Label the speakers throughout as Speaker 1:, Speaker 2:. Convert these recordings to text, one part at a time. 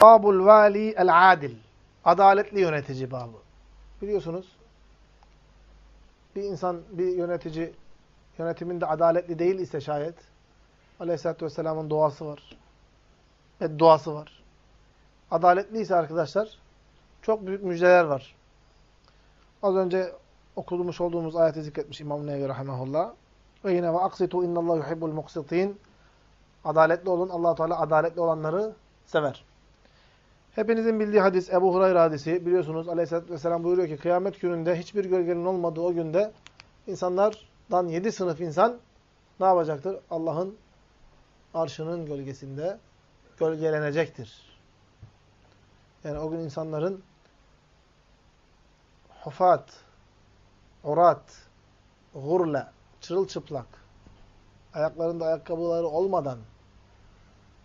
Speaker 1: Babul vali el adil. Adaletli yönetici babı. Biliyorsunuz bir insan, bir yönetici yönetiminde adaletli değil ise şayet Aleyhisselatü Vesselam'ın duası var. Ve duası var. Adaletli ise arkadaşlar çok büyük müjdeler var. Az önce okumuş olduğumuz ayeti zikretmiş İmam Nevi Rahimahullah. Ve yine ve aksitu innallahu yuhibbul muksitin. Adaletli olun. allah Teala adaletli olanları sever. Hepinizin bildiği hadis Ebu Hurayra hadisi. Biliyorsunuz Aleyhisselatü Vesselam buyuruyor ki kıyamet gününde hiçbir gölgenin olmadığı o günde insanlardan yedi sınıf insan ne yapacaktır? Allah'ın arşının gölgesinde gölgelenecektir. Yani o gün insanların hufat, urat, gurle, çırılçıplak, ayaklarında ayakkabıları olmadan,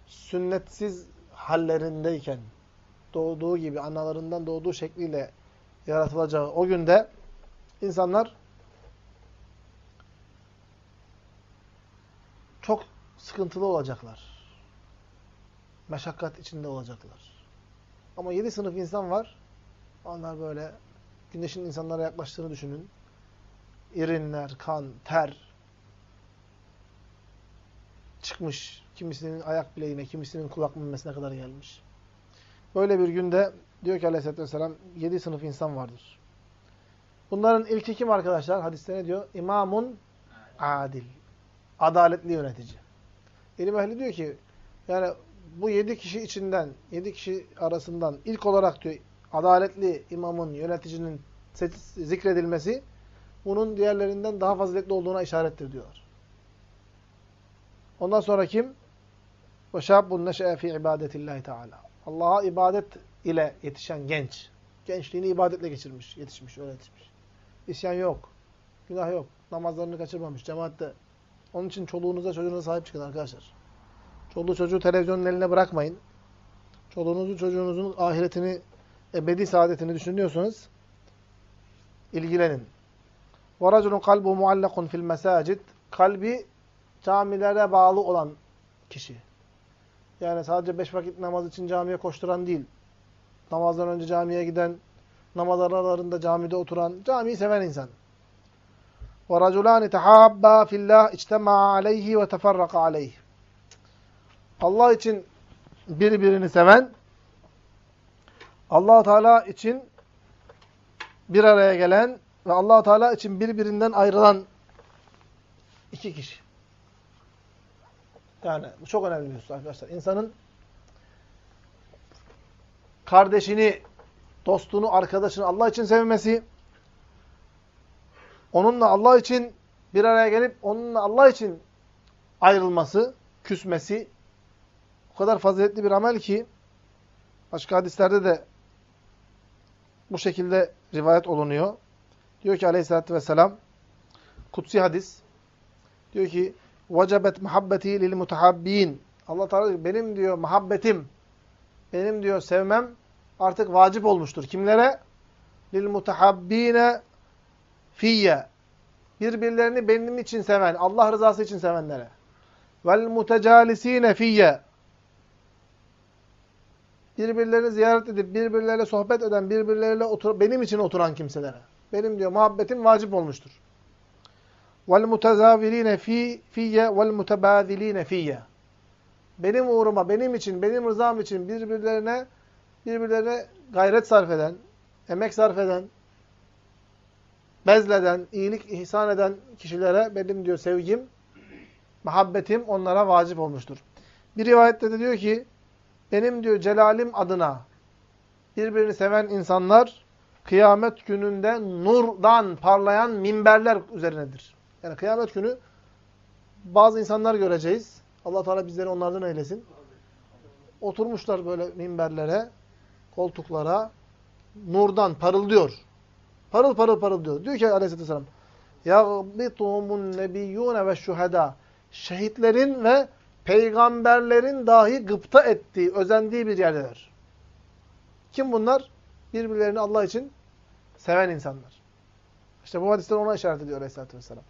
Speaker 1: sünnetsiz hallerindeyken, doğduğu gibi, analarından doğduğu şekliyle yaratılacağı o günde insanlar çok sıkıntılı olacaklar. Meşakkat içinde olacaklar. Ama yedi sınıf insan var. Onlar böyle güneşin insanlara yaklaştığını düşünün. İrinler, kan, ter çıkmış. Kimisinin ayak bileğine, kimisinin kulak memesine kadar gelmiş. Böyle bir günde diyor ki aleyhissalatü vesselam yedi sınıf insan vardır. Bunların ilki kim arkadaşlar? Hadiste ne diyor? İmamun adil. Adaletli yönetici. İlim ehli diyor ki yani bu yedi kişi içinden, yedi kişi arasından ilk olarak diyor adaletli imamın, yöneticinin zikredilmesi bunun diğerlerinden daha faziletli olduğuna işarettir diyorlar. Ondan sonra kim? وَشَابٌ نَشَأَ فِي عِبَادَةِ اللّٰهِ Teala. Allah'a ibadet ile yetişen genç. Gençliğini ibadetle geçirmiş, yetişmiş, öyle yetişmiş. İsyan yok. Günah yok. Namazlarını kaçırmamış cemaatte. Onun için çoluğunuza, çocuğunuza sahip çıkın arkadaşlar. Çoluğu çocuğu televizyonun eline bırakmayın. Çoluğunuzun, çocuğunuzun ahiretini, ebedi saadetini düşünüyorsanız ilgilenin. وَرَجُلٌ قَلْبُهُ مُعَلَّقٌ fil mesacid. Kalbi camilere bağlı olan kişi. Yani sadece beş vakit namaz için camiye koşturan değil. Namazdan önce camiye giden, namaz aralarında camide oturan, camiyi seven insan. وَرَجُلَانِ تَحَابَّا فِي اللّٰهِ اِجْتَمَعَ عَلَيْهِ وَتَفَرَّقَ عَلَيْهِ Allah için birbirini seven, allah Teala için bir araya gelen ve allah Teala için birbirinden ayrılan iki kişi. Yani bu çok önemli bir husus arkadaşlar. İnsanın kardeşini, dostunu, arkadaşını Allah için sevmesi, onunla Allah için bir araya gelip onunla Allah için ayrılması, küsmesi o kadar faziletli bir amel ki başka hadislerde de bu şekilde rivayet olunuyor. Diyor ki aleyhissalatü vesselam kutsi hadis diyor ki vecebet muhabbeti lil mutahabbin Allah Teala diyor, benim diyor muhabbetim benim diyor sevmem artık vacip olmuştur. Kimlere? Lil mutahabbine fiyye birbirlerini benim için seven, Allah rızası için sevenlere. Vel mutecalisine fiyye birbirlerini ziyaret edip birbirleriyle sohbet eden, birbirleriyle otur benim için oturan kimselere. Benim diyor muhabbetim vacip olmuştur. Mutezavirine fi vel mutebadiline fiyye. Benim uğruma, benim için, benim rızam için birbirlerine birbirlerine gayret sarf eden, emek sarf eden, bezleden, iyilik ihsan eden kişilere benim diyor sevgim, muhabbetim onlara vacip olmuştur. Bir rivayette de diyor ki benim diyor celalim adına birbirini seven insanlar kıyamet gününde nurdan parlayan minberler üzerinedir. Yani kıyamet günü bazı insanlar göreceğiz. Allah Teala bizleri onlardan eylesin. Oturmuşlar böyle minberlere, koltuklara nurdan parıldıyor. Parıl parıl parıldıyor. Diyor ki Aleyhisselatü Vesselam يَغْبِطُهُمُ النَّبِيُّونَ وَالشُّهَدَى Şehitlerin ve peygamberlerin dahi gıpta ettiği, özendiği bir yerdeler. Kim bunlar? Birbirlerini Allah için seven insanlar. İşte bu hadisler ona işaret ediyor Aleyhisselatü Vesselam.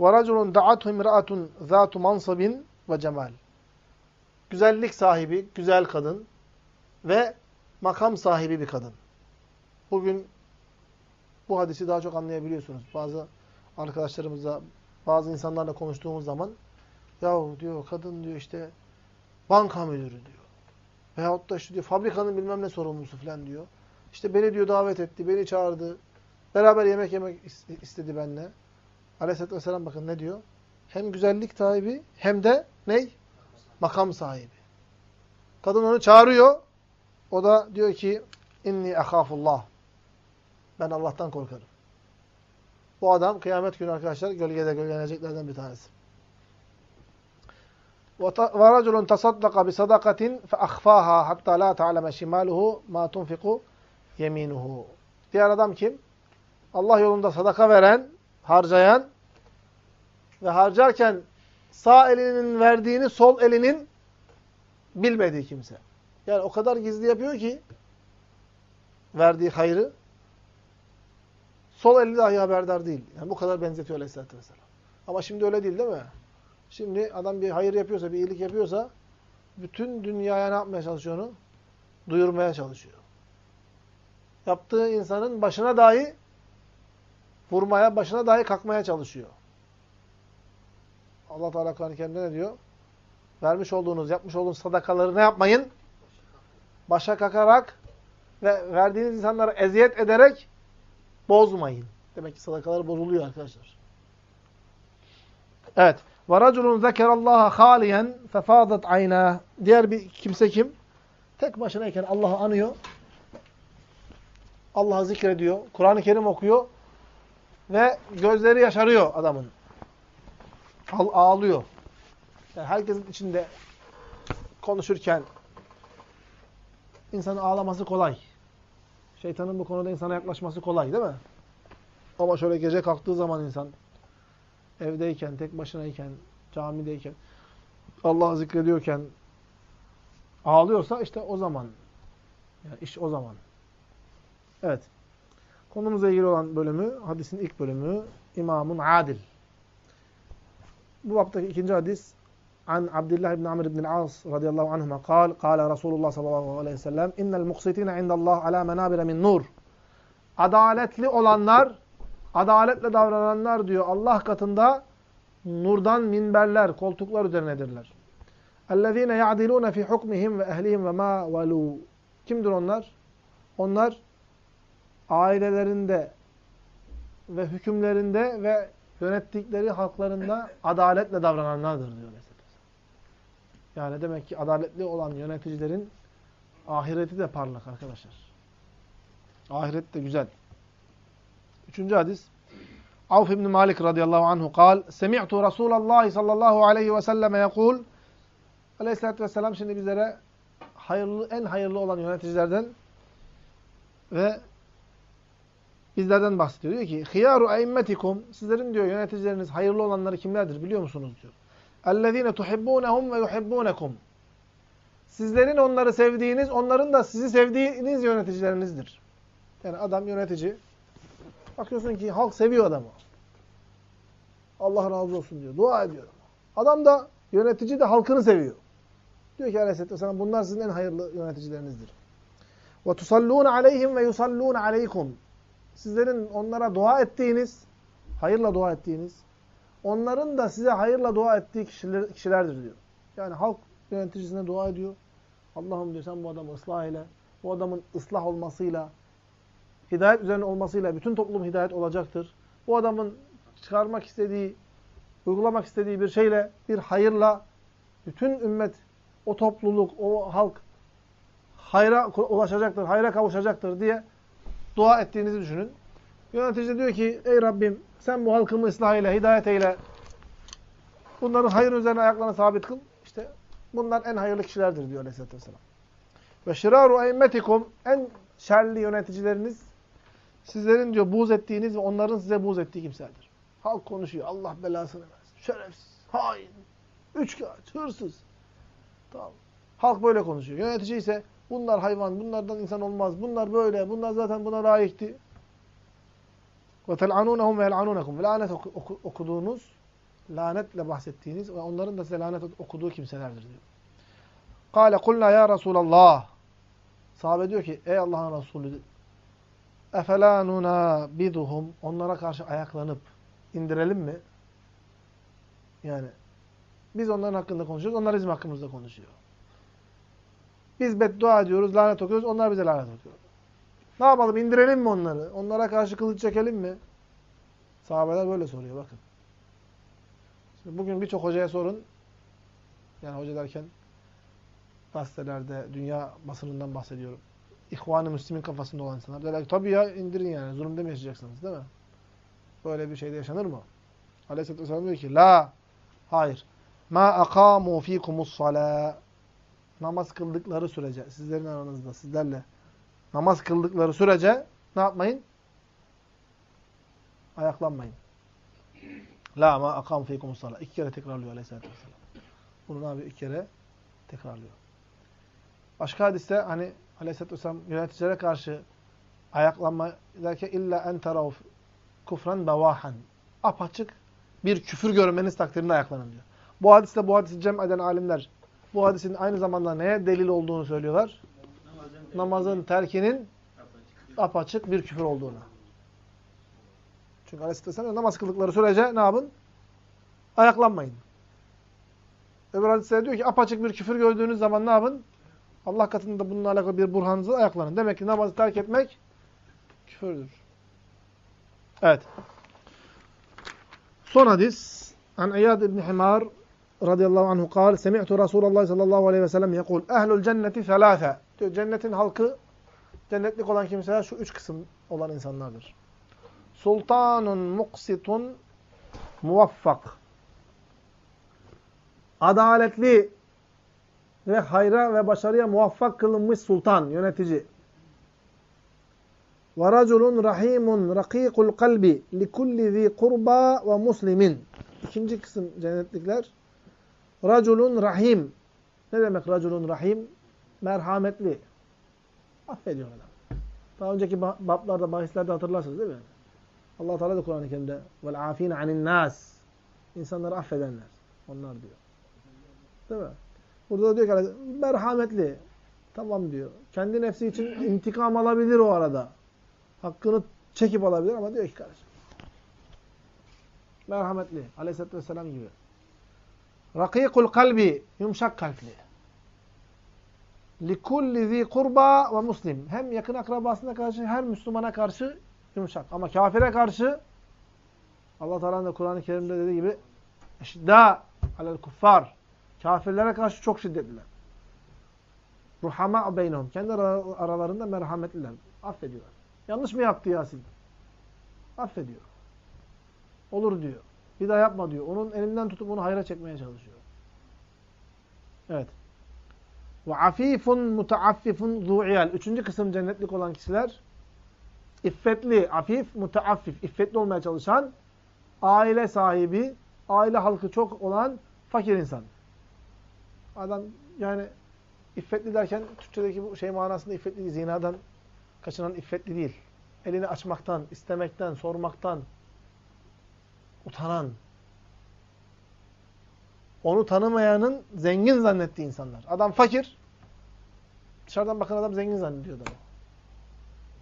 Speaker 1: وَرَجُلٌ دَعَتْهُ اِمْرَأَةٌ ذَاتُ مَنْصَبٍ وَجَمَالٍ Güzellik sahibi, güzel kadın ve makam sahibi bir kadın. Bugün bu hadisi daha çok anlayabiliyorsunuz. Bazı arkadaşlarımızla, bazı insanlarla konuştuğumuz zaman yahu diyor kadın diyor işte banka müdürü diyor. Veyahut da işte diyor fabrikanın bilmem ne sorumlusu falan diyor. İşte beni diyor davet etti, beni çağırdı. Beraber yemek yemek istedi benimle. Aleyhisselatü Vesselam bakın ne diyor? Hem güzellik sahibi hem de ney? Makam sahibi. Kadın onu çağırıyor. O da diyor ki inni ahafullah. Ben Allah'tan korkarım. Bu adam kıyamet günü arkadaşlar gölgede gölgeleneceklerden bir tanesi. وَرَجُلٌ تَصَدَّقَ بِصَدَقَةٍ فَأَخْفَاهَا حَتَّى لَا تَعْلَمَ شِمَالُهُ مَا تُنْفِقُ يَمِينُهُ Diğer adam kim? Allah yolunda sadaka veren, harcayan ve harcarken sağ elinin verdiğini sol elinin bilmediği kimse. Yani o kadar gizli yapıyor ki verdiği hayrı sol eli dahi haberdar değil. Yani bu kadar benzetiyor Aleyhisselatü Vesselam. Ama şimdi öyle değil değil mi? Şimdi adam bir hayır yapıyorsa, bir iyilik yapıyorsa bütün dünyaya ne yapmaya çalışıyor onu? Duyurmaya çalışıyor. Yaptığı insanın başına dahi vurmaya, başına dahi kalkmaya çalışıyor. Allah Teala Kur'an-ı Kerim'de ne diyor? Vermiş olduğunuz, yapmış olduğunuz sadakaları ne yapmayın? Başa kakarak ve verdiğiniz insanlara eziyet ederek bozmayın. Demek ki sadakalar bozuluyor arkadaşlar. Evet. وَرَجُلٌ ذَكَرَ اللّٰهَ خَالِيًا فَفَاضَتْ عَيْنَاهِ Diğer bir kimse kim? Tek başınayken Allah'ı anıyor. Allah'ı zikrediyor. Kur'an-ı Kerim okuyor. Ve gözleri yaşarıyor adamın. Ağlıyor. Yani herkesin içinde konuşurken insanın ağlaması kolay. Şeytanın bu konuda insana yaklaşması kolay değil mi? Ama şöyle gece kalktığı zaman insan evdeyken, tek başınayken, camideyken, Allah'ı zikrediyorken ağlıyorsa işte o zaman. Yani iş o zaman. Evet. Konumuzla ilgili olan bölümü, hadisin ilk bölümü İmamun Adil. Bu baptaki ikinci hadis An Abdullah ibn Amr ibn al-As radıyallahu anhuma kal, kâle Resulullah sallallahu aleyhi ve sellem innel muksitine indallah ala menabire min nur. Adaletli olanlar, adaletle davrananlar diyor Allah katında nurdan minberler, koltuklar üzerinedirler. اَلَّذ۪ينَ يَعْدِلُونَ فِي حُكْمِهِمْ وَاَهْلِهِمْ وَمَا وَلُوا Kimdir onlar? Onlar ailelerinde ve hükümlerinde ve yönettikleri halklarında adaletle davrananlardır diyor mesela. Yani demek ki adaletli olan yöneticilerin ahireti de parlak arkadaşlar. Ahiret de güzel. Üçüncü hadis. Avf ibn Malik radıyallahu anhu kal, Semi'tu Resulallah sallallahu aleyhi ve selleme yekul, Aleyhisselatü vesselam şimdi bizlere hayırlı, en hayırlı olan yöneticilerden ve bizlerden bahsediyor. Diyor ki hıyaru aimmetikum sizlerin diyor yöneticileriniz hayırlı olanları kimlerdir biliyor musunuz diyor. Ellezine tuhibbunhum ve yuhibbunekum. Sizlerin onları sevdiğiniz, onların da sizi sevdiğiniz yöneticilerinizdir. Yani adam yönetici. Bakıyorsun ki halk seviyor adamı. Allah razı olsun diyor. Dua ediyor. Adam da yönetici de halkını seviyor. Diyor ki Aleyhisselatü Vesselam bunlar sizin en hayırlı yöneticilerinizdir. Ve tusallûne aleyhim ve yusallûne aleykum. Sizlerin onlara dua ettiğiniz, hayırla dua ettiğiniz, onların da size hayırla dua ettiği kişiler, kişilerdir diyor. Yani halk yöneticisine dua ediyor. Allah'ım diyor sen bu adamı ıslah ile, bu adamın ıslah olmasıyla, hidayet üzerine olmasıyla bütün toplum hidayet olacaktır. Bu adamın çıkarmak istediği, uygulamak istediği bir şeyle, bir hayırla bütün ümmet, o topluluk, o halk hayra ulaşacaktır, hayra kavuşacaktır diye dua ettiğinizi düşünün. Yönetici de diyor ki, ey Rabbim sen bu halkımı ıslah eyle, hidayet eyle. Bunların hayır üzerine ayaklarını sabit kıl. İşte bunlar en hayırlı kişilerdir diyor Aleyhisselatü Vesselam. Ve şiraru eimmetikum en şerli yöneticileriniz sizlerin diyor buğz ettiğiniz ve onların size buğz ettiği kimselerdir. Halk konuşuyor. Allah belasını versin. Şerefsiz, hain, üçkağıt, hırsız. Tamam. Halk böyle konuşuyor. Yönetici ise Bunlar hayvan, bunlardan insan olmaz. Bunlar böyle, bunlar zaten buna layıktı. وَتَلْعَنُونَهُمْ وَيَلْعَنُونَكُمْ Lanet okuduğunuz, lanetle bahsettiğiniz ve onların da size lanet okuduğu kimselerdir diyor. قَالَ قُلْنَا ya Resulallah Sahabe diyor ki, ey Allah'ın Resulü اَفَلَا نُنَابِدُهُمْ Onlara karşı ayaklanıp indirelim mi? Yani biz onların hakkında konuşuyoruz, onlar bizim hakkımızda konuşuyor. Biz beddua ediyoruz, lanet okuyoruz, onlar bize lanet okuyor. Ne yapalım, indirelim mi onları? Onlara karşı kılıç çekelim mi? Sahabeler böyle soruyor, bakın. Şimdi bugün birçok hocaya sorun, yani hoca derken gazetelerde, dünya basınından bahsediyorum. İhvan-ı Müslümin kafasında olan insanlar. Derler ki tabii ya indirin yani, zulümde mi yaşayacaksınız değil mi? Böyle bir şeyde yaşanır mı? Aleyhisselatü Vesselam diyor ki, la, hayır. Ma akamu fikumus salâ. Namaz kıldıkları sürece, sizlerin aranızda, sizlerle namaz kıldıkları sürece ne yapmayın? Ayaklanmayın. La ma akamu fikumus salâ. İki kere tekrarlıyor Aleyhisselatü Vesselam. Bunu ne yapıyor? İki kere tekrarlıyor. Başka hadiste hani Aleyhisselatü Vesselam yöneticilere karşı ayaklanma derken illa en terav kufran bevahan. Apaçık bir küfür görmeniz takdirinde ayaklanın diyor. Bu hadiste bu hadisi cem eden alimler bu hadisin aynı zamanda neye delil olduğunu söylüyorlar?
Speaker 2: Namazın,
Speaker 1: Namazın terkinin apaçık. bir küfür olduğuna. Çünkü Aleyhisselam namaz kıldıkları sürece ne yapın? Ayaklanmayın. Öbür hadiste diyor ki apaçık bir küfür gördüğünüz zaman ne yapın? Allah katında bununla alakalı bir burhanınızı ayaklanın. Demek ki namazı terk etmek küfürdür. Evet. Son hadis. An İyad ibn Himar radıyallahu anhu kal Semi'tu Resulullah sallallahu aleyhi ve sellem yekul Ehlul cenneti selâfe Diyor cennetin halkı cennetlik olan kimseler şu üç kısım olan insanlardır. Sultanun muksitun muvaffak. Adaletli ve hayra ve başarıya muvaffak kılınmış sultan, yönetici. Ve raculun rahimun rakikul kalbi likulli zi kurba ve muslimin. İkinci kısım cennetlikler. Raculun rahim. Ne demek raculun rahim? Merhametli. Affediyor adam. Daha önceki bablarda, bahislerde hatırlarsınız değil mi? Allah Teala da Kur'an-ı Kerim'de vel afine anin nas. İnsanları affedenler. Onlar diyor. Değil mi? Burada da diyor ki merhametli. Tamam diyor. Kendi nefsi için intikam alabilir o arada. Hakkını çekip alabilir ama diyor ki kardeşim. Merhametli. Aleyhisselatü Vesselam gibi. Rakikul kalbi. Yumuşak kalpli. Likulli zi kurba ve muslim. Hem yakın akrabasına karşı hem Müslümana karşı yumuşak. Ama kafire karşı Allah Teala'nın da Kur'an-ı Kerim'de dediği gibi eşidda alel kuffar. Kafirlere karşı çok şiddetliler. Ruhama beynehum. Kendi aralarında merhametliler. Affediyorlar. Yanlış mı yaptı Yasin? Affediyor. Olur diyor. Bir daha yapma diyor. Onun elinden tutup onu hayra çekmeye çalışıyor. Evet. Ve afifun mutaaffifun zu'iyal. Üçüncü kısım cennetlik olan kişiler iffetli, afif, mutaaffif, iffetli olmaya çalışan, aile sahibi, aile halkı çok olan fakir insan. Adam yani iffetli derken Türkçedeki bu şey manasında iffetli değil, zinadan kaçınan iffetli değil. Elini açmaktan, istemekten, sormaktan utanan, onu tanımayanın zengin zannettiği insanlar. Adam fakir, dışarıdan bakan adam zengin zannediyor adamı.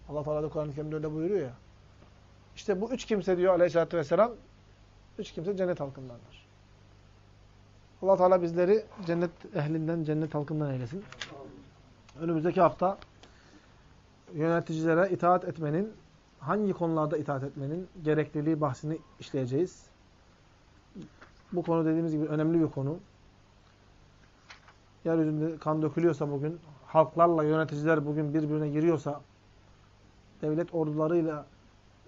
Speaker 1: Allah Teala da Kur'an-ı Kerim'de öyle buyuruyor ya. İşte bu üç kimse diyor Aleyhisselatü Vesselam, üç kimse cennet halkındandır. Allah Teala bizleri cennet ehlinden, cennet halkından eylesin. Önümüzdeki hafta yöneticilere itaat etmenin, hangi konularda itaat etmenin gerekliliği bahsini işleyeceğiz. Bu konu dediğimiz gibi önemli bir konu. Yeryüzünde kan dökülüyorsa bugün, halklarla yöneticiler bugün birbirine giriyorsa, devlet ordularıyla,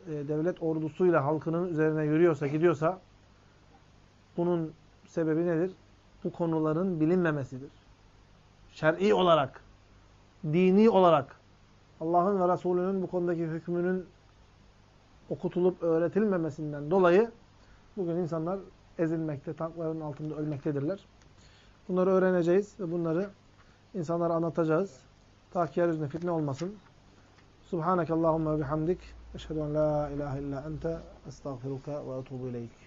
Speaker 1: e, devlet ordusuyla halkının üzerine yürüyorsa, gidiyorsa, bunun sebebi nedir? Bu konuların bilinmemesidir. Şer'i olarak, dini olarak, Allah'ın ve Resulünün bu konudaki hükmünün okutulup öğretilmemesinden dolayı bugün insanlar ezilmekte, tankların altında ölmektedirler. Bunları öğreneceğiz ve bunları insanlara anlatacağız. Ta ki yeryüzünde fitne olmasın. Subhaneke Allahumma bihamdik. Eşhedü en la ilahe illa ente estağfiruka ve etubu ileyk.